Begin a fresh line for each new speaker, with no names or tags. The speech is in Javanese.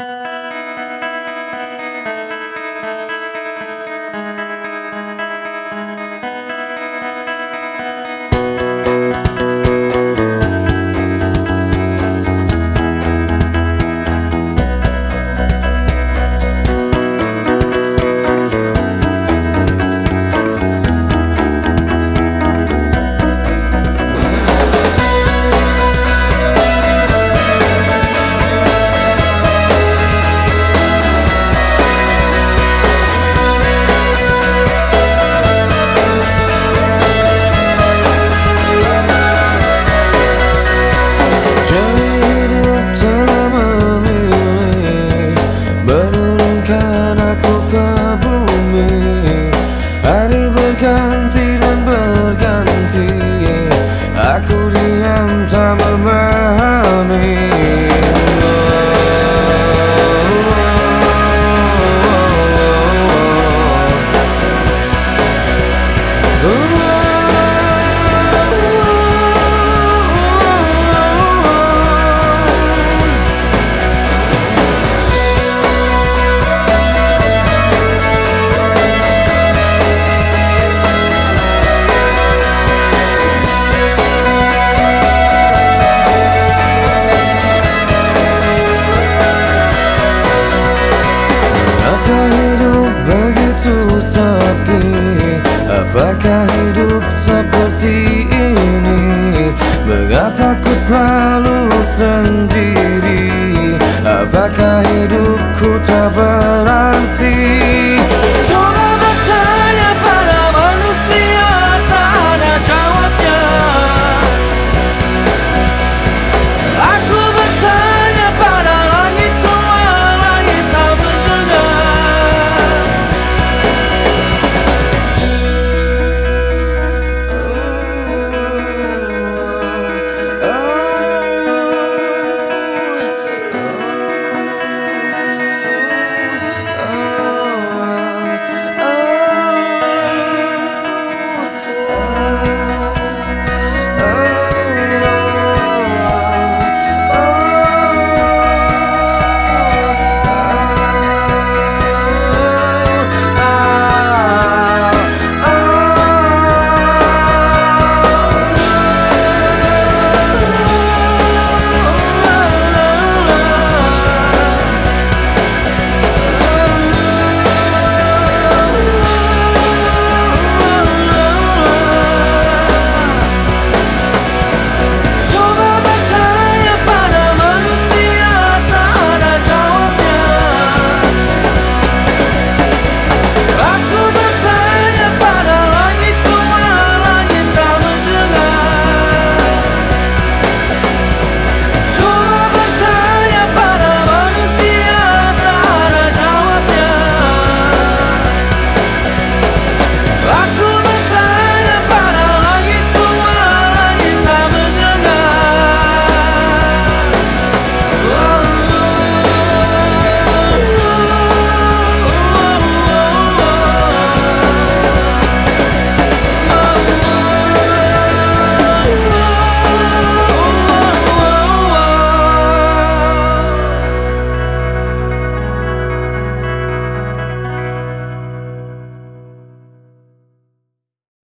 Uh... berganti dan berganti Aku diam tak memahami Oh, oh, oh, oh. oh, oh. пока